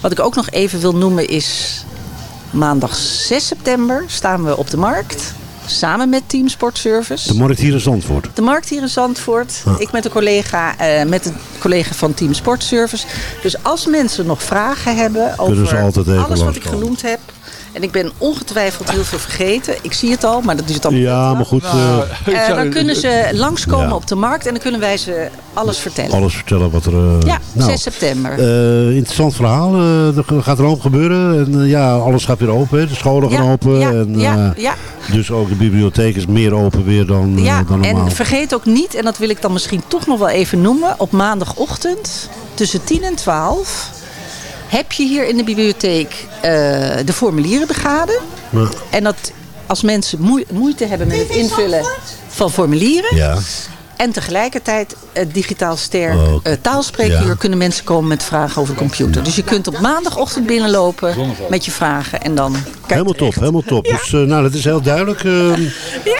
Wat ik ook nog even wil noemen is... maandag 6 september staan we op de markt. Samen met Team Sportservice. De markt hier in Zandvoort. De markt hier in Zandvoort. Ik met een collega, eh, met een collega van Team Sportservice. Dus als mensen nog vragen hebben over alles wat ik genoemd heb. En ik ben ongetwijfeld heel veel vergeten. Ik zie het al, maar dat is het dan. Ja, maar goed. Nou, eh, Eh, dan kunnen ze langskomen Ja. op de markt en dan kunnen wij ze alles vertellen. alles vertellen wat er... eh, Ja, nou, 6 september. eh, interessant verhaal. eh, er gaat een hoop gebeuren. En ja, alles gaat weer open. hè. De scholen gaan Ja, open. ja, en, ja, eh, ja. Dus ook de bibliotheek is meer open weer dan, Ja, dan normaal. en vergeet ook niet, en dat wil ik dan misschien toch nog wel even noemen. Op maandagochtend tussen 10 en 12 heb je hier in de bibliotheek eh, de formulierenbrigade. Ja. En dat als mensen moe- moeite hebben met het invullen van formulieren. Ja. En tegelijkertijd het digitaal ster Oh, oké. eh, taalspreekuur Ja. kunnen mensen komen met vragen over de computer. Dus je kunt op maandagochtend binnenlopen met je vragen en dan Helemaal top, helemaal top. Dus eh, nou, dat is heel duidelijk. Uh,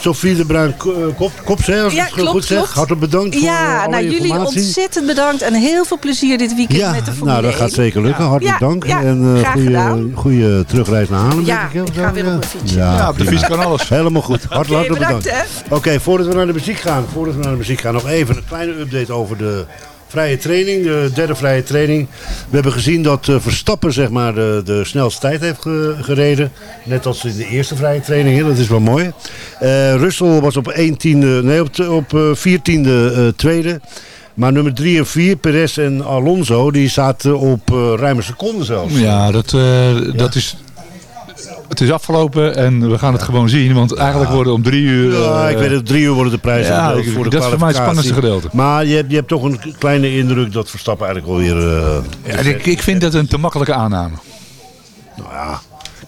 Sophie de Bruin eh, kop, Kops, hè, als Ja, ik het klopt, goed zeg. klopt. Hartelijk bedankt voor eh, Ja, alle nou jullie informatie. ontzettend bedankt en heel veel plezier dit weekend Ja, met de Formule nou dat 1. gaat zeker lukken. Hartelijk Ja, dank. ja, en eh goede, goede terugreis naar Haarlem. Ja, denk ik, ik ga weer op mijn fietsje. Ja, op de fiets kan alles. Helemaal goed. Hartelijk, Oké, hartelijk bedankt, bedankt. Oké, voordat we naar de muziek gaan, voordat we naar de muziek gaan, nog even een kleine update over de vrije training, de derde vrije training. We hebben gezien dat eh, Verstappen zeg maar de, de snelste tijd heeft ge- gereden. Net als in de eerste vrije training, hè. dat is wel mooi. Eh Russell was op 1 tiende, nee op, op eh, 14e eh, tweede. Maar nummer 3 en 4, Perez en Alonso, die zaten op eh ruim een seconde zelfs. Ja, dat, eh, dat is... Het is afgelopen en we gaan het gewoon zien. Want eigenlijk worden om drie uur... Ja, eh, ik weet het, drie uur worden de prijzen Ja, ik- voor de dat is voor mij het spannendste gedeelte. Maar je hebt, je hebt toch een kleine indruk dat Verstappen eigenlijk alweer... eh ja, ik, ik vind dat een te makkelijke aanname. nou ja,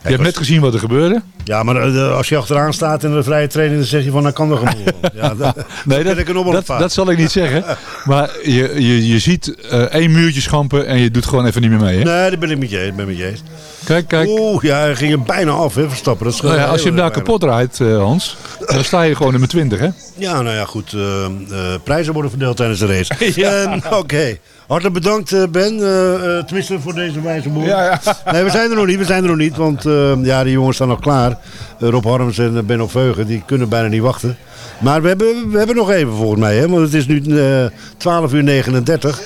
Je hebt net gezien wat er gebeurde. ja, maar eh, als je achteraan staat in de vrije training, dan zeg je van, nou kan er gewoon. ja, dat, Nee, ken ik nog dat, een paar. dat zal ik niet zeggen. Maar je, je, je ziet één muurtje schampen en je doet gewoon even niet meer mee. Hè? Nee, dat ben ik met je ben met je eens. Kijk, kijk. Oeh, ja, hij ging er bijna af, hè, Verstappen. Dat Nou ja, als je hem daar kapot rijdt, eh, Hans, dan sta je gewoon nummer 20, hè? Ja, nou ja, goed. eh, eh, prijzen worden verdeeld tijdens de race. Ehm, Oké. Hartelijk bedankt, Ben. tenminste, voor deze wijze boel. Ja, ja. Nee, we zijn er nog niet. We zijn er nog niet. Want ja, die jongens staan al klaar. Rob Harms en Ben Veugen, die kunnen bijna niet wachten. Maar we hebben, we hebben nog even volgens mij, hè? Want het is nu eh 12 uur 39.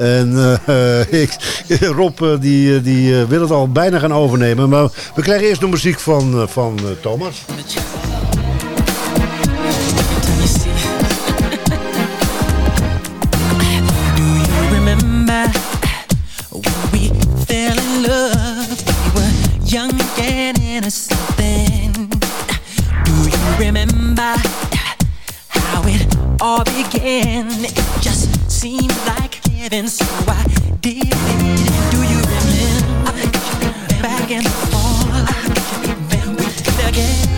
En eh, ik, Rob eh, die, eh, die wil het al bijna gaan overnemen. Maar we krijgen eerst nog muziek van, van Thomas. in young and innocent then. Do you remember how it all began? It just seemed like heaven, so I did it. Do you remember back in the fall? We together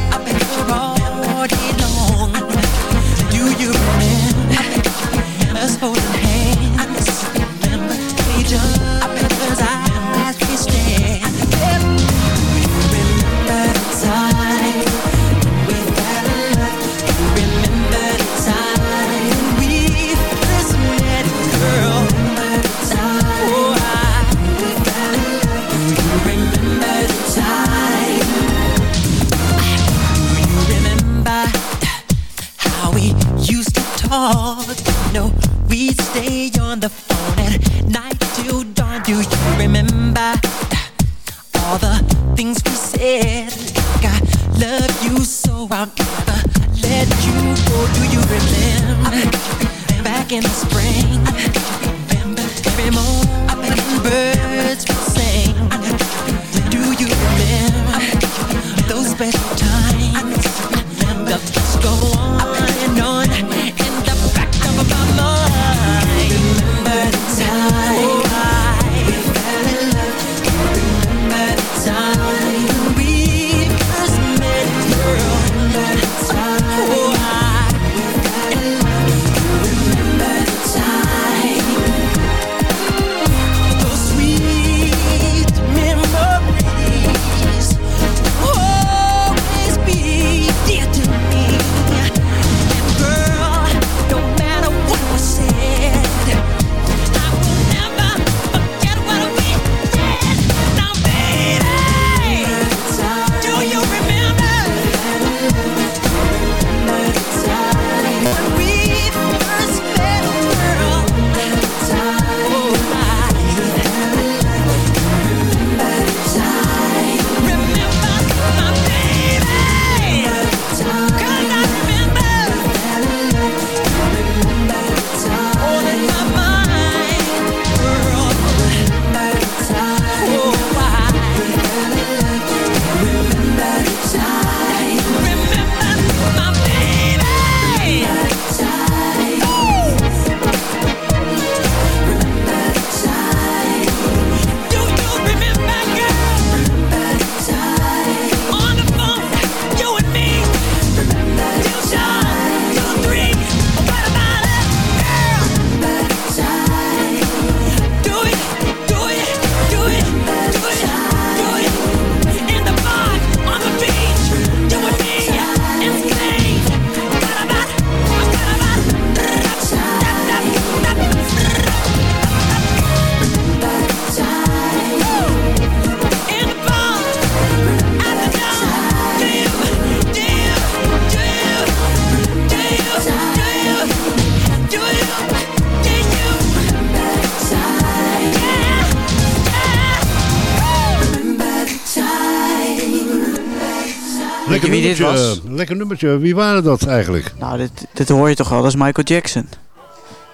Dit was? lekker nummertje. Wie waren dat eigenlijk? Nou, dit, dit hoor je toch wel. Dat is Michael Jackson.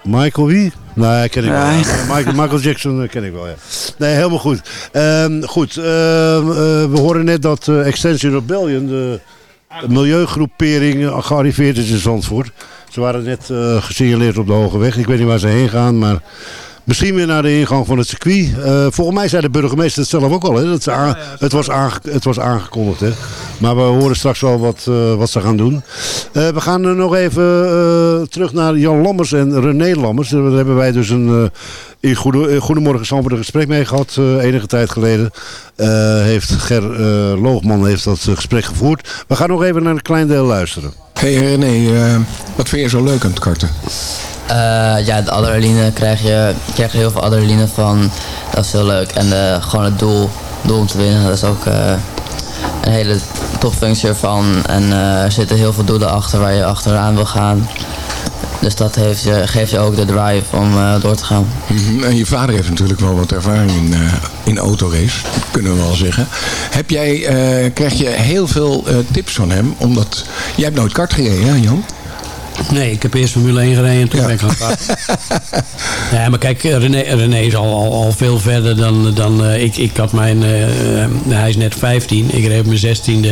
Michael wie? Nee, ken ik wel. Nee. Michael, Michael Jackson eh, ken ik wel, ja. Nee, helemaal goed. Ehm, goed, ehm, eh, we horen net dat eh, Extension Rebellion, de milieugroepering, eh, gearriveerd is in Zandvoort. Ze waren net eh, gesignaleerd op de Hoge Weg. Ik weet niet waar ze heen gaan, maar Misschien weer naar de ingang van het circuit. Eh, volgens mij zei de burgemeester het zelf ook al. Hè? Dat ze aan- het, was het was aangekondigd. Hè? Maar we horen straks wel wat, eh, wat ze gaan doen. Eh, we gaan nog even eh, terug naar Jan Lammers en René Lammers. Daar hebben wij dus een, eh, in Goede, in Goedemorgen Zandvoort een gesprek mee gehad. eh, enige tijd geleden. Eh, heeft Ger eh, Loogman heeft dat gesprek gevoerd. We gaan nog even naar een klein deel luisteren. Hey René, eh, wat vind je zo leuk aan het karten? Eh, ja, de adrenaline krijg je, je krijgt er heel veel adrenaline van. Dat is heel leuk. En eh, gewoon het doel, doel om te winnen, dat is ook eh, een hele topfunctie ervan. En er zitten heel veel doelen achter waar je achteraan wil gaan. Dus dat heeft je, geeft je ook de drive om door te gaan. Mhm, En je vader heeft natuurlijk wel wat ervaring in, eh, in autorace, kunnen we wel zeggen. Heb jij, krijg je heel veel tips van hem? Omdat, jij hebt nooit kart gereden, hè Jan? Nee, ik heb eerst Formule 1 gereden en toen ben ik gaan karten. nee, maar kijk, René, René is al, al, al veel verder dan, dan eh, ik. Ik had mijn, eh, eh, hij is net 15. Ik reed mijn 16e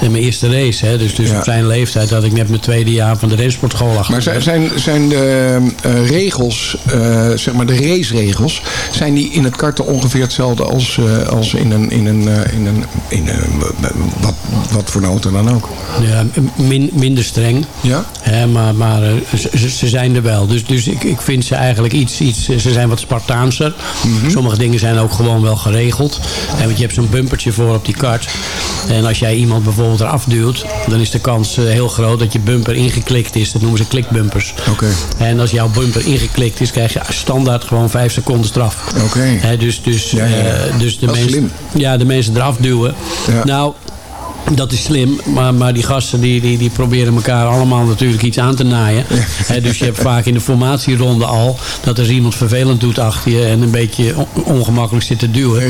eh, mijn eerste race. Hè. Dus, dus op zijn leeftijd had ik net mijn tweede jaar van de rensportschool achter. Maar zijn, zijn, zijn de regels, zeg maar de raceregels, zijn die in het karten ongeveer hetzelfde als, als in een, in een, in een, in een wat, wat voor auto dan ook? Ja, min, minder streng. Ja? Hè, maar maar eh, ze, zijn er wel. Dus, dus ik, ik vind ze eigenlijk iets, iets... Ze zijn wat Spartaanser. Sommige dingen zijn ook gewoon wel geregeld. En want je hebt zo'n bumpertje voor op die kart. En als jij iemand bijvoorbeeld eraf duwt... dan is de kans eh, heel groot dat je bumper ingeklikt is. Dat noemen ze klikbumpers. Oké. En als jouw bumper ingeklikt is... krijg je standaard gewoon vijf seconden straf. Oké. Dus, dus, Ja, ja, eh, dus de mensen. Ja, de mensen eraf duwen. Nou, dat is slim, maar, maar die gasten die, die, die proberen elkaar allemaal natuurlijk iets aan te naaien. Dus je hebt vaak in de formatieronde al dat er iemand vervelend doet achter je en een beetje on- ongemakkelijk zit te duwen.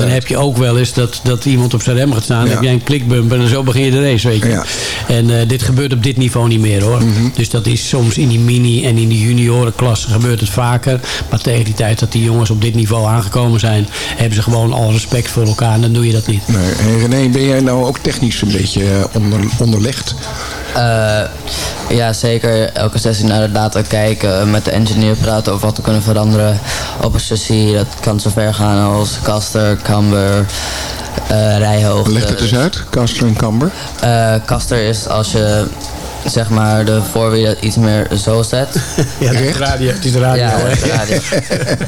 Dan heb je ook wel eens dat, dat iemand op zijn rem gaat staan. Dan heb jij een klikbumper en zo begin je de race, weet je. En eh, dit gebeurt op dit niveau niet meer hoor. Dus dat is soms in die mini en in die juniorenklasse gebeurt het vaker. Maar tegen die tijd dat die jongens op dit niveau aangekomen zijn, hebben ze gewoon al respect voor elkaar en dan doe je dat niet. Nee. René, ben jij nou ook technisch een beetje eh, onder, onderlegd? Eh, ja, zeker. Elke sessie naar de data kijken. Met de engineer praten over wat we kunnen veranderen op een chassis. Dat kan zo ver gaan als caster, camber, eh rijhoogte. Leg het eens uit, Caster en Camber. Eh, caster is als je zeg maar de voorwielen iets meer zo zet. Ja, het is radio. Het is radio, Ja, hè? het is radio.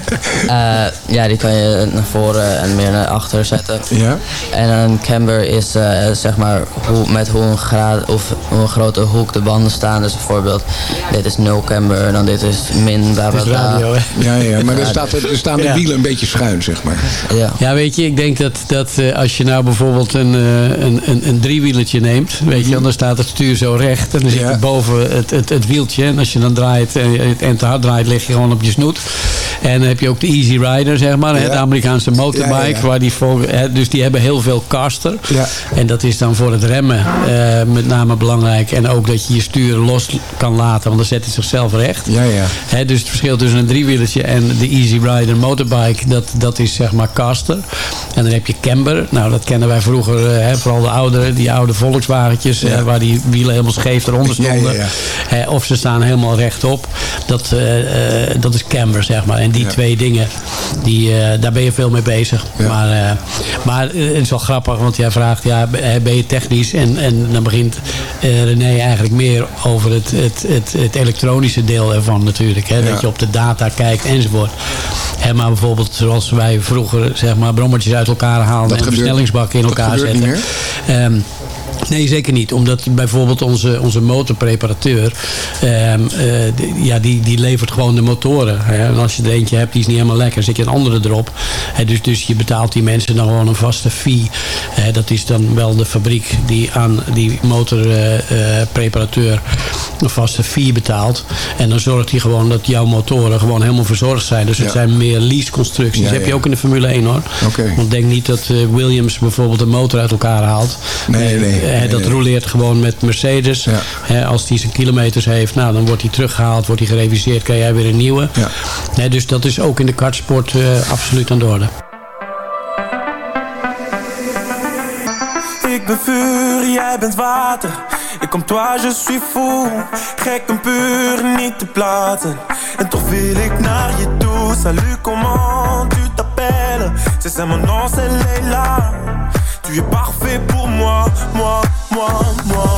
Eh, ja, die kan je naar voren en meer naar achter zetten. Ja. En een camber is eh, zeg maar hoe, met hoe een, graad, of hoe een grote hoek de banden staan. Dus bijvoorbeeld, dit is 0 camber, en dan dit is min, bla bla Het is bla. radio, hè? Ja, ja, maar er, staat, er staan de Ja. wielen een beetje schuin, zeg maar. Ja. Ja, weet je, ik denk dat, dat eh, als je nou bijvoorbeeld een, eh, een, een, een driewielertje neemt, weet je, wel, dan staat het stuur zo recht en dan zit je boven het, het, het wieltje. En als je dan draait en, je- en te hard draait, lig je gewoon op je snoet. En dan heb je ook de Easy Rider, zeg maar, hè, Ja. de Amerikaanse motorbike, waar die voor, hè, dus die hebben heel veel caster. Ja. En dat is dan voor het remmen eh, met name belangrijk. En ook dat je je stuur los kan laten, want dan zet hij zichzelf recht. Ja, ja. Hè, dus het verschil tussen een driewielertje en de Easy Rider motorbike, dat, dat is zeg maar caster. En dan heb je camber. Nou, dat kennen wij vroeger, eh, hè, vooral de ouderen, die oude Volkswagentjes, eh, waar die wielen helemaal scheef eronder Ja, ja, stonden. ja. Of ze staan helemaal rechtop. Dat, eh, eh, dat is camber, zeg maar. En die twee dingen, die, eh, daar ben je veel mee bezig. Maar, maar het is wel grappig, want jij vraagt, ja, ben je technisch? En, en dan begint René eigenlijk meer over het, het, het, het elektronische deel ervan natuurlijk. Hè? Dat je op de data kijkt enzovoort. En maar bijvoorbeeld zoals wij vroeger zeg maar brommertjes uit elkaar haalden Dat en gebeurt- versnellingsbakken in elkaar zetten. Nee, zeker niet. Omdat bijvoorbeeld onze, onze motorpreparateur... ehm, eh, ja, die, die levert gewoon de motoren. Hè. En als je er eentje hebt, die is niet helemaal lekker... zet je een andere erop. Hè, dus, dus je betaalt die mensen dan gewoon een vaste fee. Hè, dat is dan wel de fabriek die aan die motorpreparateur... een vaste fee betaalt. En dan zorgt hij gewoon dat jouw motoren gewoon helemaal verzorgd zijn. Dus het Ja. zijn meer lease-constructies. Ja, heb je ja. ook in de Formule 1 hoor. Want denk niet dat eh, Williams bijvoorbeeld een motor uit elkaar haalt. Nee, nee, Eh, nee, dat nee. roleert gewoon met Mercedes. Ja. Hè, als die zijn kilometers heeft, nou, dan wordt hij teruggehaald, wordt hij gereviseerd, krijg jij weer een nieuwe. Ja. Hè, dus dat is ook in de kartsport eh, absoluut aan de orde. Ik ben vuur, jij bent water. Ik kom toi, je suis fou. Gek en puur, niet te platen. En toch wil ik naar je toe. salut, comment tu t'appelles C'est ça mon nom, c'est Leila. Tu es parfait pour moi, moi, moi, moi.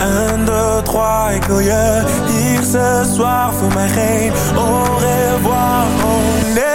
Un, deux, trois, ik wil je hier ce soir voor mij geen au revoir, oh nee.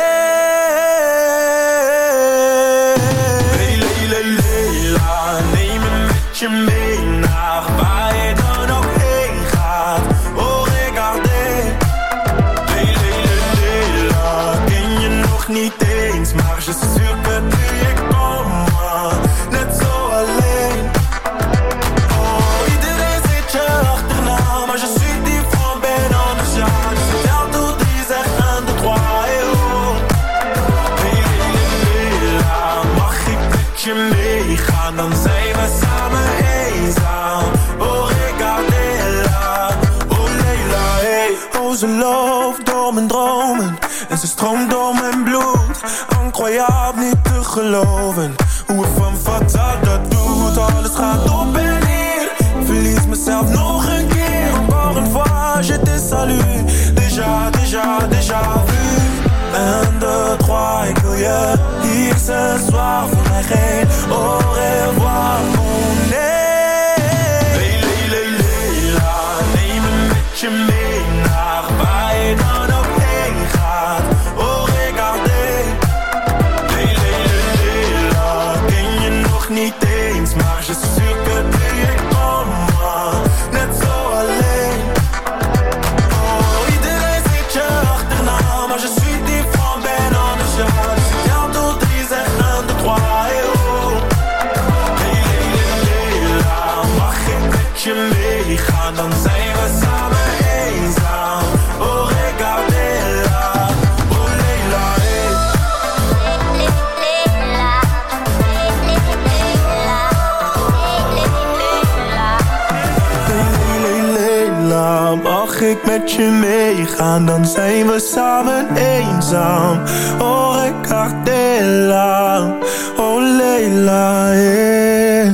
Met je meegaan, dan zijn we samen eenzaam. Oh, regardez-la, oh Leila, eh.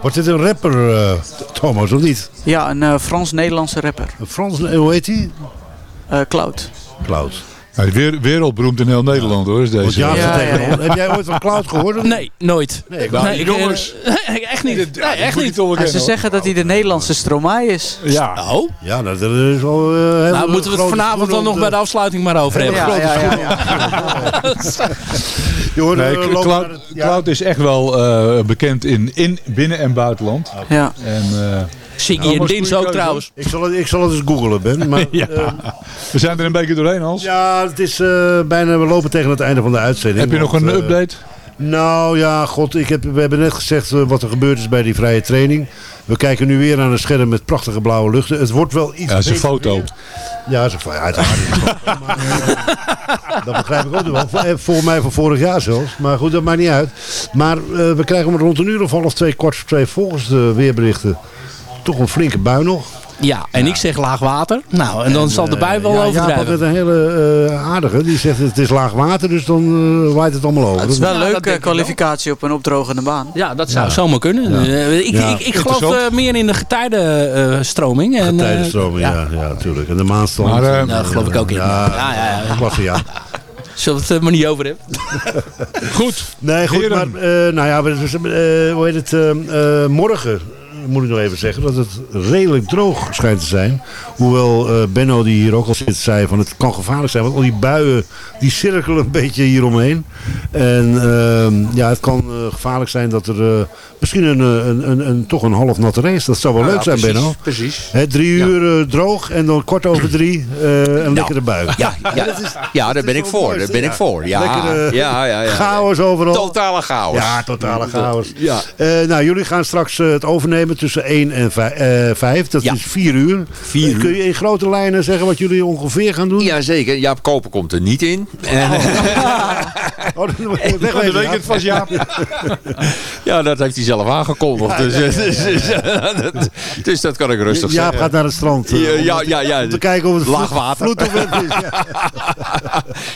Wordt dit een rapper, eh, Thomas, of niet? Ja, een eh, Frans-Nederlandse rapper. Een Frans, hoe heet hij? Eh, Cloud. Cloud. Ja, weer, wereldberoemd in heel Nederland hoor, is deze. Heb jij ooit van Cloud gehoord? Nee, nooit. Nee, Nou, ik, jongens. eh, echt niet. Nee, echt niet. ze zeggen dat hij de Nederlandse Stromae is. Ja. Oh, Ja, dat dat is wel... eh, nou moeten we het vanavond dan nog bij de afsluiting maar over hebben. Ja, ja, ja, Nee, eh, Cloud, naar het- ja. Cloud is echt wel eh, bekend in, in binnen- en buitenland. Ja. En, eh, Zing je in Dins ook trouwens. Ik zal, het, ik zal het eens googelen, Ben. Maar, ja. eh, we zijn er een beetje doorheen, Hans. ja, het is eh, bijna... We lopen tegen het einde van de uitzending. Heb je nog want, een eh, update? Nou ja, god, ik heb, we hebben net gezegd wat er gebeurd is bij die vrije training. We kijken nu weer aan een scherm met prachtige blauwe luchten. Het wordt wel iets Ja, is een foto. weer. Ja, dat is een foto. Uiteraard. maar, dat begrijp ik ook nog wel. Vol- Volgens mij van vorig jaar zelfs. Maar goed, dat maakt niet uit. Maar eh, we krijgen om rond een uur of half twee, kwart voor twee volgens de weerberichten toch een flinke bui nog. Ja, en ik zeg laag water. Nou, en dan zal de bui wel ja, overdrijven. had net een hele eh, aardige. Die zegt het is laag water, dus dan eh, waait het allemaal over. Het is wel Ja, leuk, dat denk eh, ik kwalificatie op een opdrogende baan. Ja, dat zou Ja. zomaar kunnen. Ja. Eh, ik, Ja. ik, ik geloof eh, meer in de getijdenstroming. en, eh, Tijdenstromen, ja, ja, natuurlijk. En de maanstand. Maar, eh, en, Nou, geloof ik ook in. Ja, Ja, ja, ja. klasse, ja. Zullen we het er maar niet over hebben? Goed. Nee, goed, Heren. maar eh, nou ja, we- we- eh, hoe heet het? eh, eh, morgen moet ik nog even zeggen dat het redelijk droog schijnt te zijn. Hoewel eh, Benno, die hier ook al zit, zei van het kan gevaarlijk zijn. Want al die buien, die cirkelen een beetje hieromheen. En ehm, ja, het kan eh, gevaarlijk zijn dat er eh, misschien een, een, een, een, toch een half natte race. Dat zou wel Ja, leuk ja, zijn, precies, Benno. precies. Hè, drie uur droog en dan kwart over drie eh, een lekkere bui. Ja, ja, ja daar ben ik voor. Daar ben ik voor. Ja, Lekkere ja, ja, ja. chaos overal. Totale chaos. Ja, totale chaos. Ja. Eh, nou, jullie gaan straks het overnemen tussen 1 en 5. dat Ja. is 4 uur. Vier Eh, Kun je in grote lijnen zeggen wat jullie ongeveer gaan doen? Jazeker, Jaap Koper komt er niet in. En, Oh, de wegwezen, week Jaap. was Jaap. ja, dat heeft hij zelf aangekondigd. Dus, eh, dus, dus, dat- dus dat kan ik rustig Jaap zeggen. gaat naar het strand. eh, Ja, ja, ja. Om te kijken of het Laag vloed- water. vloed of wet is. Ja.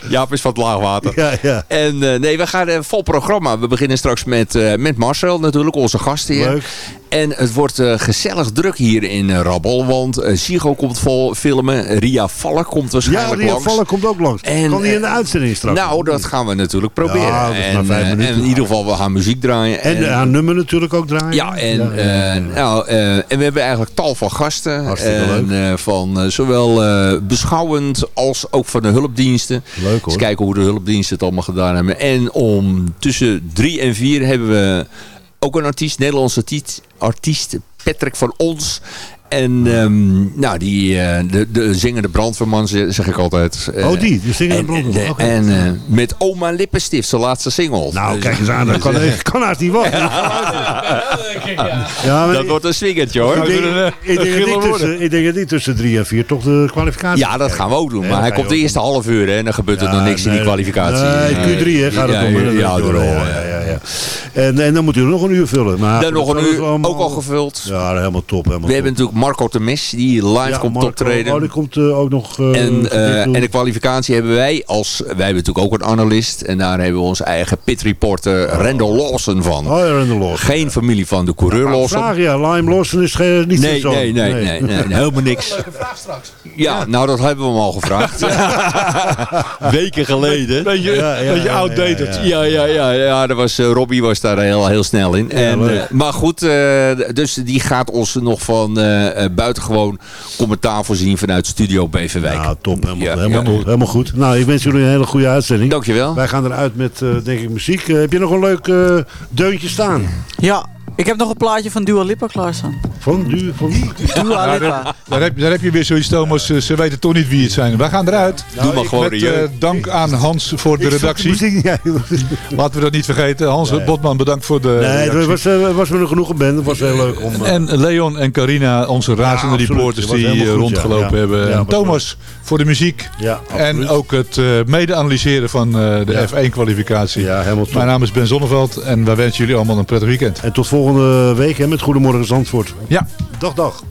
Jaap is van het laagwater. Ja, ja. En eh, nee, we gaan een vol programma. We beginnen straks met, eh, met Marcel natuurlijk, onze gastheer. Leuk. En het wordt eh, gezellig druk hier in eh, Rabbel. Want eh Sigo komt vol filmen. Ria Valk komt Ja, waarschijnlijk Ria langs. Vallen komt ook langs. En, kan die in de uitzending straks? Nou, dat gaan we natuurlijk proberen. Ja, en, in ieder geval, we gaan muziek draaien. En haar nummer natuurlijk ook draaien. Ja, en, Ja, ja, ja. nou, en we hebben eigenlijk tal van gasten. Hartstikke van zowel beschouwend als ook van de hulpdiensten. Leuk hoor. Eens kijken hoe de hulpdiensten het allemaal gedaan hebben. En om tussen drie en vier hebben we ook een artiest, Nederlandse artiest, artiest Patrick van Ons. En ehm, nou, die, eh, de, de zingende brandweerman zeg ik altijd. Eh, Oh, die, de zingende en- brandweerman. En eh, met Oma Lippenstift, zijn laatste single. Nou, Dus- kijk eens aan. Dat kan, kan haast niet wachten. Ja, maar dat wordt een swingertje hoor. Ik denk, Dat ik, denk tussen, ik denk dat die tussen drie en vier toch de kwalificatie Ja, dat gaan we ook doen. Maar hij komt de eerste half uur hè, en dan gebeurt er nog niks in die kwalificatie. Nee, Q3 hè, gaat het om. Ja, ja, ja, ja. En, en dan moet u nog een uur vullen. Maar Dan nog een uur, allemaal- ook al gevuld. Ja, helemaal top. Helemaal We hebben natuurlijk Marco Temes, die live Ja, komt Marco, optreden. Oh, die komt eh, ook nog... eh, en, eh, en de kwalificatie hebben wij als... Wij hebben natuurlijk ook een analist. En daar hebben we onze eigen pit reporter Randall Lawson van. Oh ja, Randall Lawson. Geen familie van de coureur Lawson. Vraag ja, Lime Lawson is geen, niet Nee, zo. nee, nee, nee, nee, nee, helemaal niks. Ja, nou dat hebben we hem al gevraagd. Weken geleden. Beetje, Ja, ja, beetje ja, outdated. Ja, ja, ja, ja, dat was, Robbie was daar heel, heel snel in. En, eh, maar goed, eh, dus die gaat ons nog van eh, buitengewoon commentaar voorzien vanuit Studio Beverwijk. Nou, top. Helemaal, Ja, helemaal, ja. goed, helemaal goed. Nou, ik wens jullie een hele goede uitzending. Dankjewel. Wij gaan eruit met, eh, denk ik, muziek. Eh, heb je nog een leuk eh, deuntje staan? Ja, ik heb nog een plaatje van Dua Lipa klaarstaan. Van du, van wie? Dua Ja, Lipa. daar, daar heb, daar heb je weer zoiets, Thomas. Eh, Ze weten toch niet wie het zijn. Wij gaan eruit. Doe maar gewoon, Met eh, dank aan Hans voor de Ik redactie. muziek. Laten we dat niet vergeten. Hans Botman, bedankt voor de Nee, het was, eh, was me genoeg band. Het was heel leuk om... En Leon en Carina, onze razende reporters die goed, rondgelopen Ja. hebben. Ja, En Thomas voor de muziek. ja, En ook het eh, mede-analyseren van eh, de Ja. F1-kwalificatie. Ja, helemaal top. Mijn naam is Ben Zonneveld en wij wensen jullie allemaal een prettig weekend. En tot volgende week hè, met Goedemorgen Zandvoort. Ja. Dag, dag.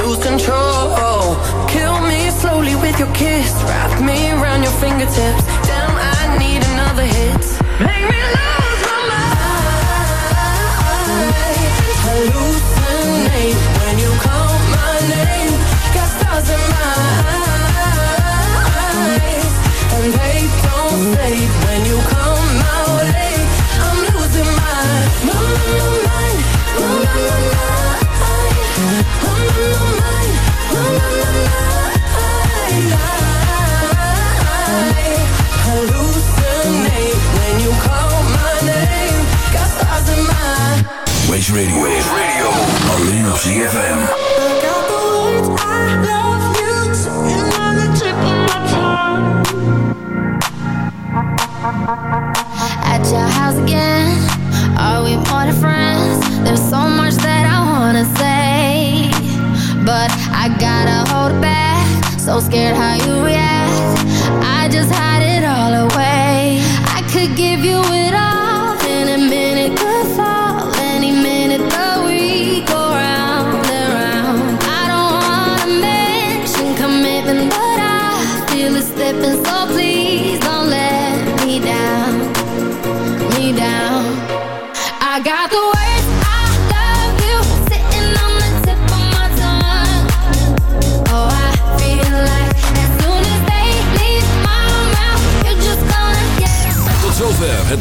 Lose control. Kill me slowly with your kiss. Wrap me around your fingertips. Damn, I need another hit. Make me lose Waze Radio. Alleen op CFM. At your house again, are we more than friends? There's so much that I wanna say, but I gotta hold back. So scared how you react. I just hide it all away. I could give you